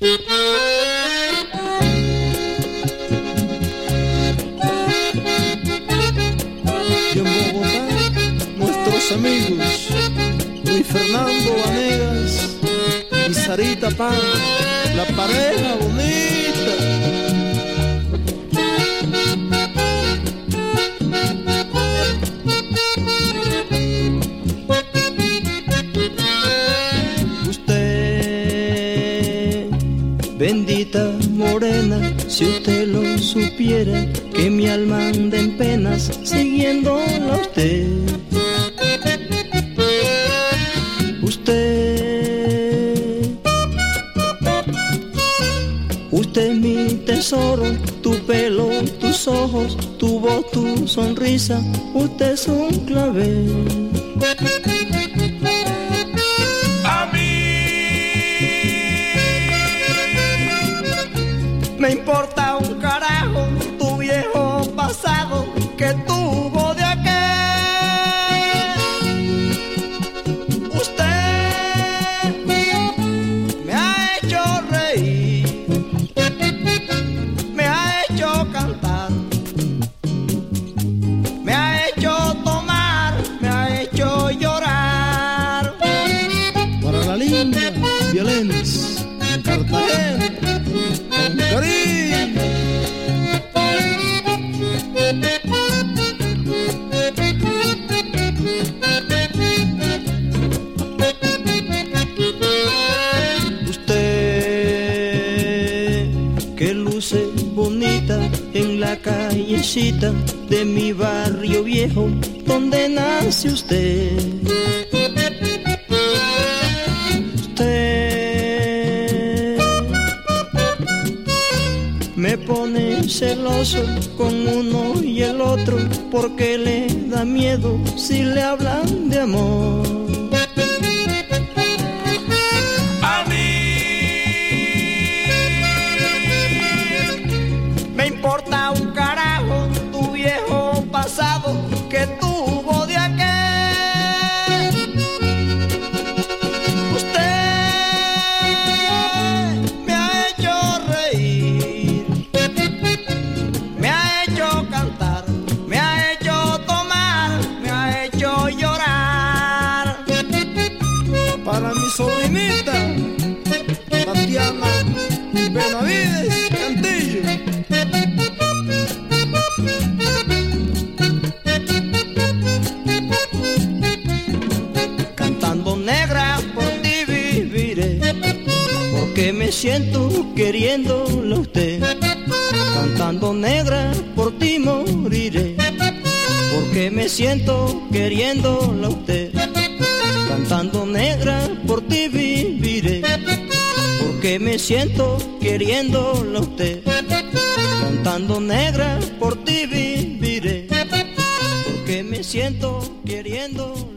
Y en Bogotá, nuestros amigos Luis Fernando Vanegas y Sarita Pan, la pareja bonita. Bendita morena, si usted lo supiera, que mi alma anda en penas siguiéndola a usted. Usted, usted mi tesoro, tu pelo, tus ojos, tu voz, tu sonrisa, usted es un clavel. Importa la callecita de mi barrio viejo donde nace usted. Usted me pone celoso con uno y el otro porque le da miedo si le hablan de amor. Porque me siento queriéndola usted. Cantando negra por ti moriré, porque me siento queriéndola usted. Cantando negra por ti viviré, porque me siento queriéndola usted. Cantando negra por ti viviré, porque me siento queriéndola